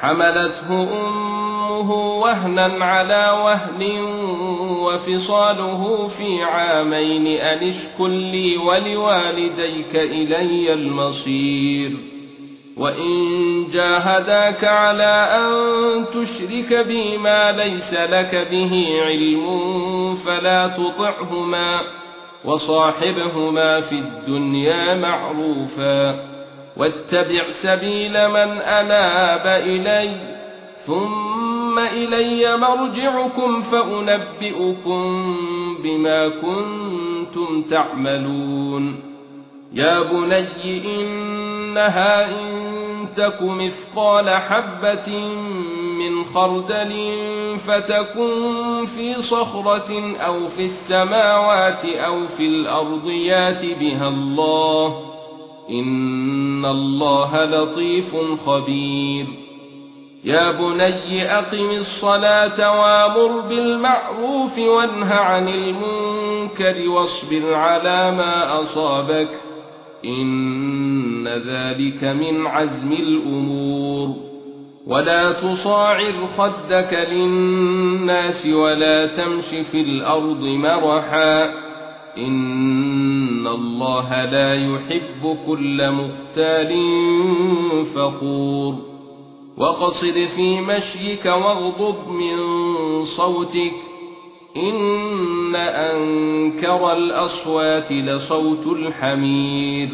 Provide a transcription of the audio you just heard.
حملته أمه وهنا على وهن وفصاله في عامين أن اشكر لي ولوالديك إلي المصير. وإن جاهداك على أن تشرك بي ما ليس لك به علم فلا تطعهما وصاحبهما في الدنيا معروفا. واتبع سبيل من أناب إلي ثم إلي مرجعكم فأنبئكم بما كنتم تعملون. يا بني إنها إن تك مثقال حبة من خردل فتكن في صخرة أو في السماوات أو في الأرض يات بها الله. ان الله لطيف خبير. يا بني اقم الصلاه وامر بالمعروف وانه عن المنكر واصبر على ما اصابك ان ذلك من عزم الأمور. ولا تصاعر خدك للناس ولا تمش في الأرض مرحا الله لا يحب كل مختال فخور وقصد في مشيك واغضض من صوتك ان انكر الاصوات لصوت الحمير